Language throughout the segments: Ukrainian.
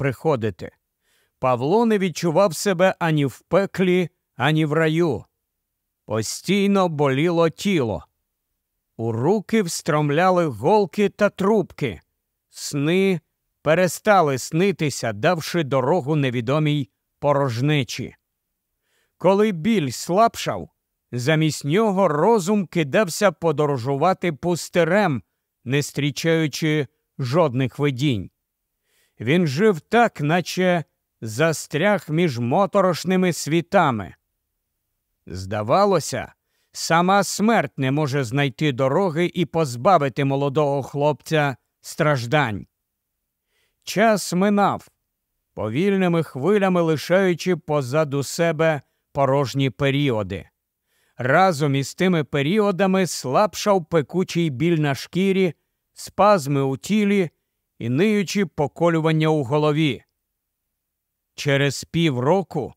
приходити. Павло не відчував себе ані в пеклі, ані в раю. Постійно боліло тіло. У руки встромляли голки та трубки. Сни перестали снитися, давши дорогу невідомій порожнечі. Коли біль слабшав, замість нього розум кидався подорожувати пустирем, не зустрічаючи жодних видінь. Він жив так, наче застряг між моторошними світами. Здавалося, сама смерть не може знайти дороги і позбавити молодого хлопця страждань. Час минав, повільними хвилями лишаючи позаду себе порожні періоди. Разом із тими періодами слабшав пекучий біль на шкірі, спазми у тілі і ниючі поколювання у голові. Через півроку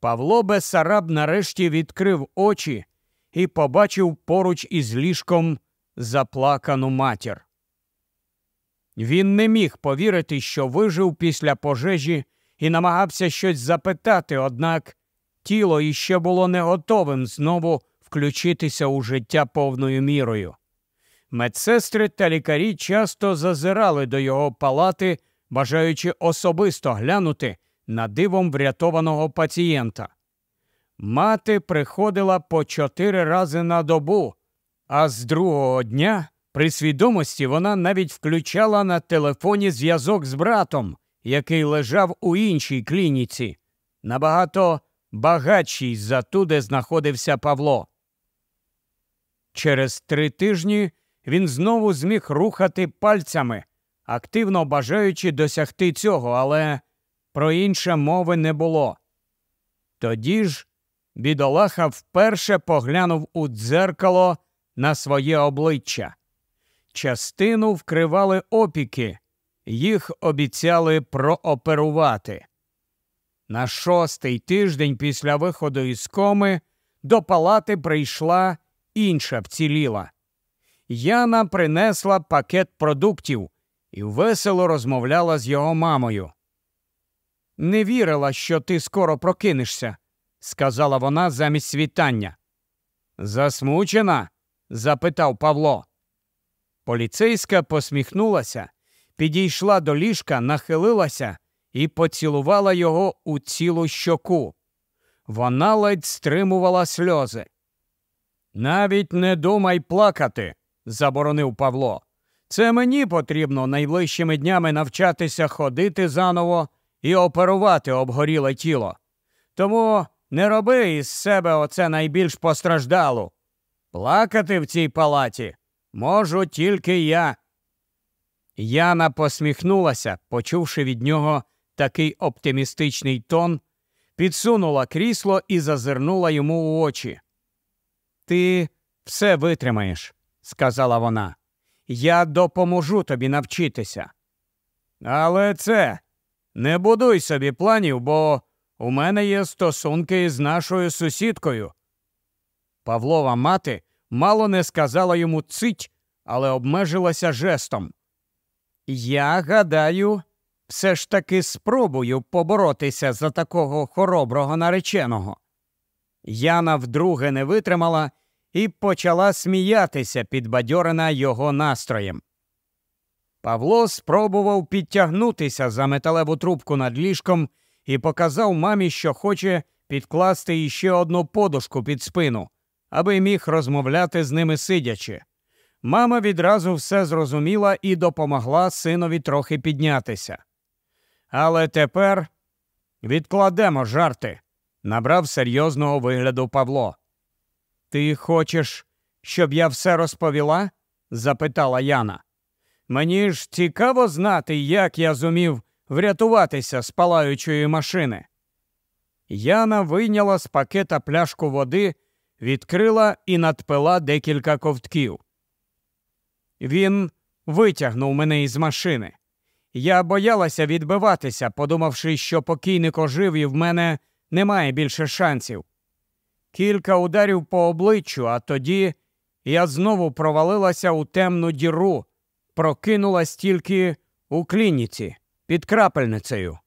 Павло Бесараб нарешті відкрив очі і побачив поруч із ліжком заплакану матір. Він не міг повірити, що вижив після пожежі і намагався щось запитати, однак тіло іще було не готовим знову включитися у життя повною мірою. Медсестри та лікарі часто зазирали до його палати, бажаючи особисто глянути на дивом врятованого пацієнта. Мати приходила по чотири рази на добу, а з другого дня при свідомості вона навіть включала на телефоні зв'язок з братом, який лежав у іншій клініці, набагато багатшій за ту, де знаходився Павло. Через три тижні він знову зміг рухати пальцями, активно бажаючи досягти цього, але про інше мови не було. Тоді ж бідолаха вперше поглянув у дзеркало на своє обличчя. Частину вкривали опіки, їх обіцяли прооперувати. На шостий тиждень після виходу із коми до палати прийшла інша вціліла. Яна принесла пакет продуктів і весело розмовляла з його мамою. Не вірила, що ти скоро прокинешся, сказала вона замість світання. Засмучена? запитав Павло. Поліцейська посміхнулася, підійшла до ліжка, нахилилася і поцілувала його у цілу щоку. Вона ледь стримувала сльози. Навіть не думай плакати, заборонив Павло. Це мені потрібно найближчими днями навчатися ходити заново і оперувати обгоріле тіло. Тому не роби із себе оце найбільш постраждалу. Плакати в цій палаті можу тільки я. Яна посміхнулася, почувши від нього такий оптимістичний тон, підсунула крісло і зазирнула йому у очі. Ти все витримаєш, сказала вона. Я допоможу тобі навчитися. Але це не будуй собі планів, бо у мене є стосунки з нашою сусідкою. Павлова мати мало не сказала йому цить, але обмежилася жестом. Я гадаю, все ж таки спробую поборотися за такого хороброго нареченого. Яна вдруге не витримала і почала сміятися, підбадьорена його настроєм. Павло спробував підтягнутися за металеву трубку над ліжком і показав мамі, що хоче підкласти іще одну подушку під спину, аби міг розмовляти з ними сидячи. Мама відразу все зрозуміла і допомогла синові трохи піднятися. Але тепер відкладемо жарти, набрав серйозного вигляду Павло. Ти хочеш, щоб я все розповіла? запитала Яна. Мені ж цікаво знати, як я зумів врятуватися з палаючої машини. Яна вийняла з пакета пляшку води, відкрила і надпила декілька ковтків. Він витягнув мене із машини. Я боялася відбиватися, подумавши, що покійник ожив і в мене немає більше шансів. Кілька ударів по обличчю, а тоді я знову провалилася у темну діру, прокинулась тільки у клініці під крапельницею.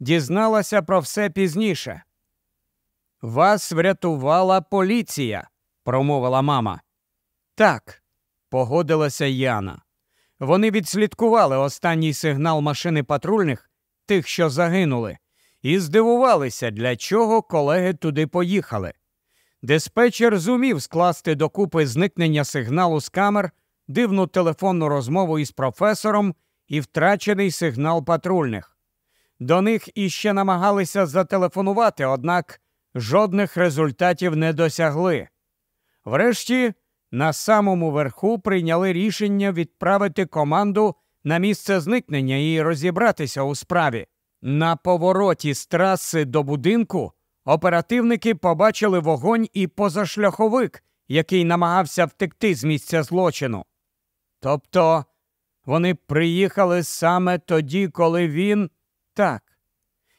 дізналася про все пізніше. Вас врятувала поліція, промовила мама. Так, погодилася Яна. Вони відслідкували останній сигнал машини патрульних, тих, що загинули, і здивувалися, для чого колеги туди поїхали. Диспетчер зумів скласти докупи зникнення сигналу з камер, дивну телефонну розмову із професором і втрачений сигнал патрульних. До них іще намагалися зателефонувати, однак жодних результатів не досягли. Врешті, на самому верху прийняли рішення відправити команду на місце зникнення і розібратися у справі. На повороті з траси до будинку оперативники побачили вогонь і позашляховик, який намагався втекти з місця злочину. Тобто вони приїхали саме тоді, коли він так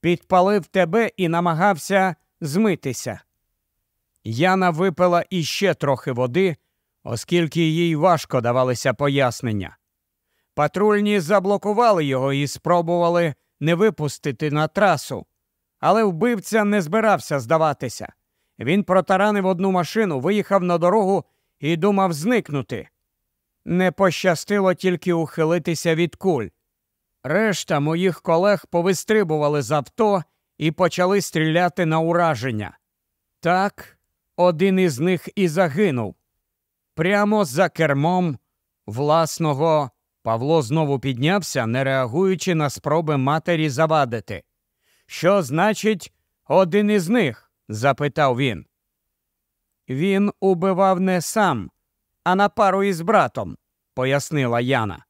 підпалив тебе і намагався змитися. Яна випила іще трохи води, оскільки їй важко давалися пояснення. Патрульні заблокували його і спробували не випустити на трасу, але вбивця не збирався здаватися. Він протаранив одну машину, виїхав на дорогу і думав зникнути. Не пощастило тільки ухилитися від куль. Решта моїх колег повистрибували з авто і почали стріляти на ураження. Так, один із них і загинув. Прямо за кермом власного Павло знову піднявся, не реагуючи на спроби матері завадити. Що значить, один із них? запитав він. Він убивав не сам, а на пару із братом, пояснила Яна.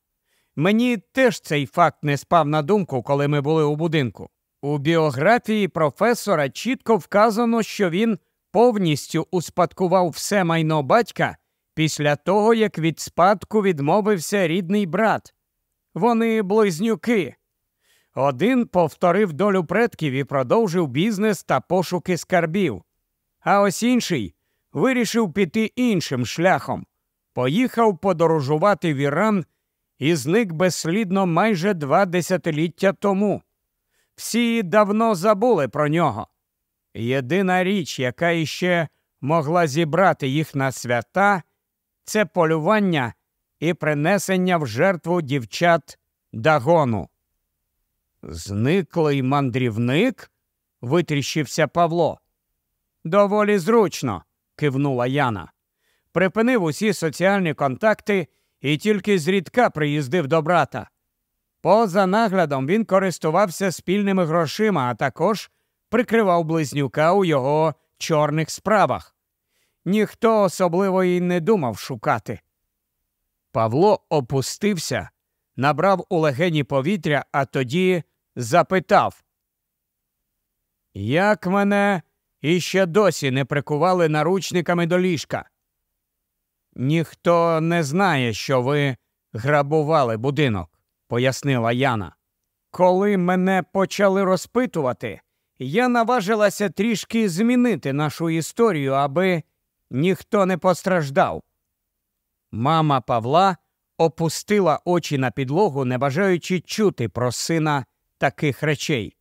Мені теж цей факт не спав на думку, коли ми були у будинку. У біографії професора чітко вказано, що він повністю успадкував все майно батька після того, як від спадку відмовився рідний брат. Вони близнюки. Один повторив долю предків і продовжив бізнес та пошуки скарбів, а ось інший вирішив піти іншим шляхом. Поїхав подорожувати в Іран і зник безслідно майже два десятиліття тому. Всі давно забули про нього. Єдина річ, яка іще могла зібрати їх на свята, це полювання і принесення в жертву дівчат дагону. Зниклий мандрівник? витріщився Павло. Доволі зручно, кивнула Яна. Припинив усі соціальні контакти і тільки зрідка приїздив до брата. Поза наглядом він користувався спільними грошима, а також прикривав близнюка у його чорних справах. Ніхто особливо й не думав шукати. Павло опустився, набрав у легені повітря, а тоді запитав, Як мене іще досі не прикували наручниками до ліжка? Ніхто не знає, що ви грабували будинок, пояснила Яна. Коли мене почали розпитувати, я наважилася трішки змінити нашу історію, аби ніхто не постраждав. Мама Павла опустила очі на підлогу, не бажаючи чути про сина таких речей.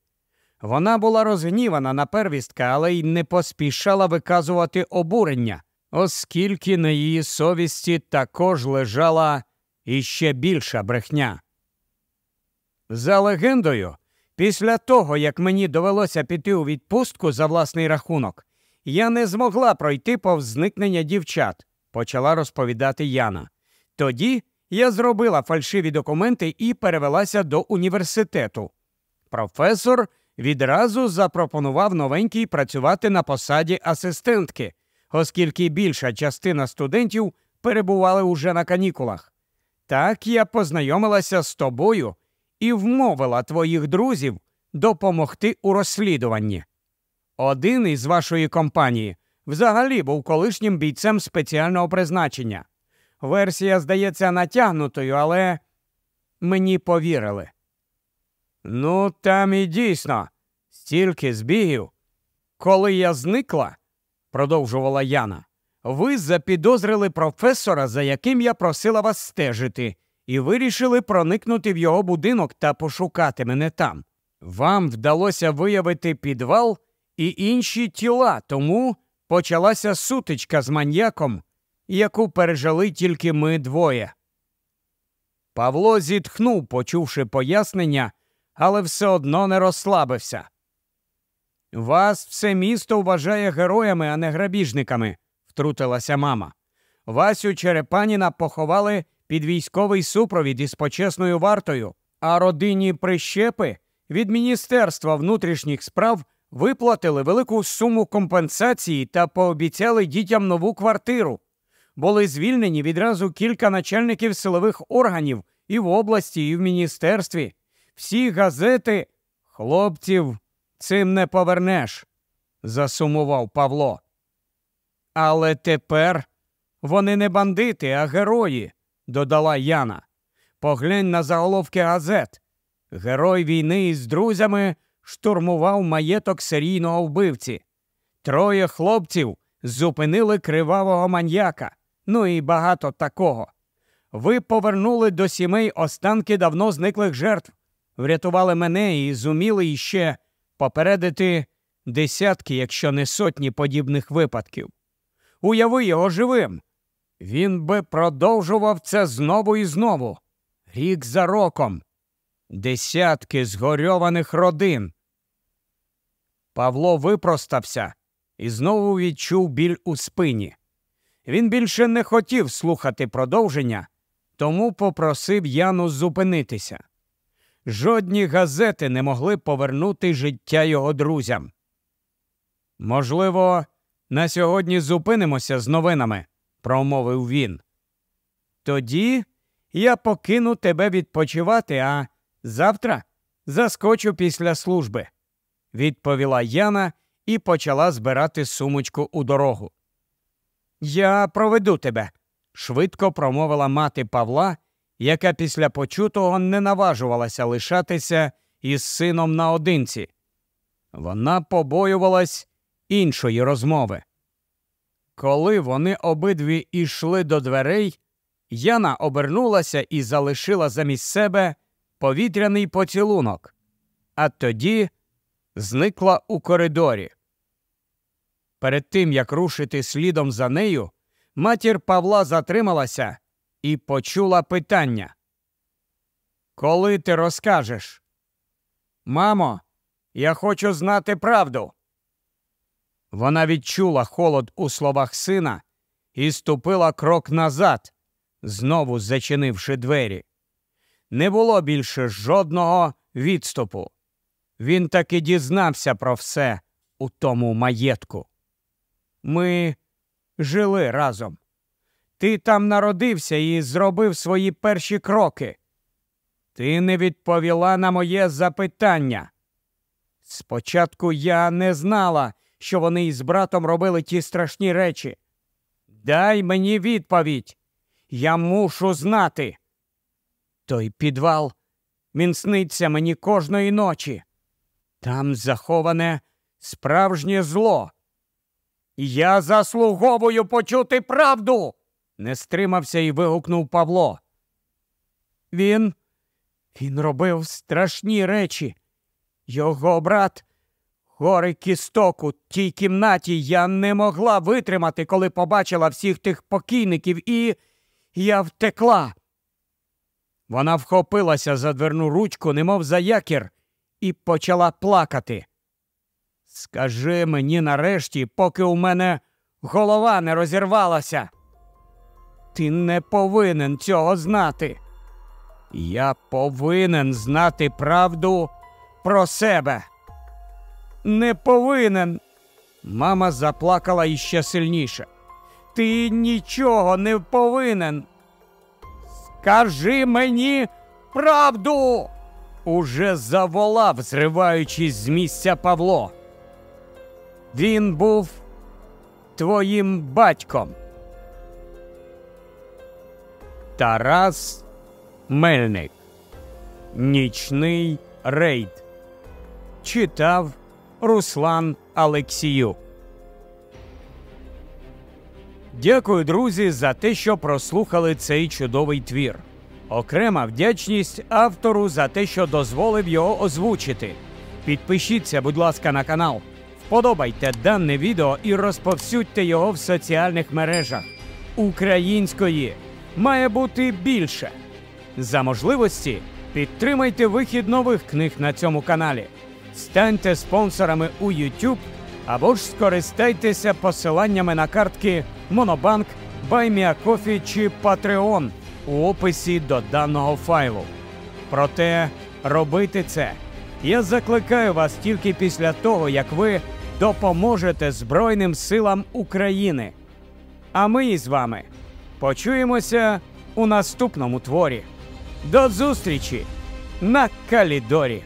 Вона була розгнівана на первістка, але й не поспішала виказувати обурення, оскільки на її совісті також лежала іще більша брехня. За легендою, після того, як мені довелося піти у відпустку за власний рахунок, я не змогла пройти повз зникнення дівчат, почала розповідати Яна. Тоді я зробила фальшиві документи і перевелася до університету. Професор відразу запропонував новенькій працювати на посаді асистентки, оскільки більша частина студентів перебували уже на канікулах. Так я познайомилася з тобою і вмовила твоїх друзів допомогти у розслідуванні. Один із вашої компанії взагалі був колишнім бійцем спеціального призначення. Версія здається натягнутою, але мені повірили. Ну, там і дійсно, стільки збігів. Коли я зникла, продовжувала Яна, ви запідозрили професора, за яким я просила вас стежити, і вирішили проникнути в його будинок та пошукати мене там. Вам вдалося виявити підвал і інші тіла, тому почалася сутичка з маньяком, яку пережили тільки ми двоє. Павло зітхнув, почувши пояснення, але все одно не розслабився. Вас все місто вважає героями, а не грабіжниками, втрутилася мама. Васю Черепаніна поховали під військовий супровід із почесною вартою, а родині прищепи від Міністерства внутрішніх справ виплатили велику суму компенсації та пообіцяли дітям нову квартиру. Були звільнені відразу кілька начальників силових органів і в області, і в міністерстві. Всі газети хлопців цим не повернеш, засумував Павло. Але тепер вони не бандити, а герої, додала Яна. Поглянь на заголовки газет. Герой війни із друзями штурмував маєток серійного вбивці. Троє хлопців зупинили кривавого маньяка, ну і багато такого. Ви повернули до сімей останки давно зниклих жертв, врятували мене і зуміли іще попередити десятки, якщо не сотні подібних випадків. Уяви його живим. Він би продовжував це знову і знову, рік за роком. Десятки згорьованих родин. Павло випростався і знову відчув біль у спині. Він більше не хотів слухати продовження, тому попросив Яну зупинитися. Жодні газети не могли повернути життя його друзям. Можливо, на сьогодні зупинимося з новинами, промовив він. Тоді я покину тебе відпочивати, а завтра заскочу після служби, відповіла Яна і почала збирати сумочку у дорогу. Я проведу тебе, швидко промовила мати Павла, яка після почутого не наважувалася лишатися із сином наодинці. Вона побоювалась іншої розмови. Коли вони обидві йшли до дверей, Яна обернулася і залишила замість себе повітряний поцілунок, а тоді зникла у коридорі. Перед тим як рушити слідом за нею, матір Павла затрималася і почула питання. Коли ти розкажеш? Мамо, я хочу знати правду. Вона відчула холод у словах сина і ступила крок назад, знову зачинивши двері. Не було більше жодного відступу. Він таки дізнався про все у тому маєтку. Ми жили разом. Ти там народився і зробив свої перші кроки. Ти не відповіла на моє запитання. Спочатку я не знала, що вони із братом робили ті страшні речі. Дай мені відповідь. Я мушу знати. Той підвал він сниться мені кожної ночі. Там заховане справжнє зло. Я заслуговую почути правду. Не стримався і вигукнув Павло. Він він робив страшні речі. Його брат гори кісток у тій кімнаті я не могла витримати, коли побачила всіх тих покійників, і я втекла. Вона вхопилася за дверну ручку, немов за якір, і почала плакати. Скажи мені нарешті, поки у мене голова не розірвалася. Ти не повинен цього знати. Я повинен знати правду про себе. Не повинен. Мама заплакала іще сильніше. Ти нічого не повинен. Скажи мені правду. Уже заволав, зриваючись з місця Павло. Він був твоїм батьком. Тарас Мельник. Нічний рейд. Читав Руслан Алексіюк. Дякую, друзі, за те, що прослухали цей чудовий твір. Окрема вдячність автору за те, що дозволив його озвучити. Підпишіться, будь ласка, на канал, вподобайте дане відео і розповсюдьте його в соціальних мережах. Української має бути більше. За можливості підтримайте вихід нових книг на цьому каналі, станьте спонсорами у YouTube або ж скористайтеся посиланнями на картки Monobank, BuyMeACoffee чи Patreon у описі до даного файлу. Проте робити це я закликаю вас тільки після того, як ви допоможете Збройним силам України. А ми із вами почуємося у наступному творі. До зустрічі на Калідорі!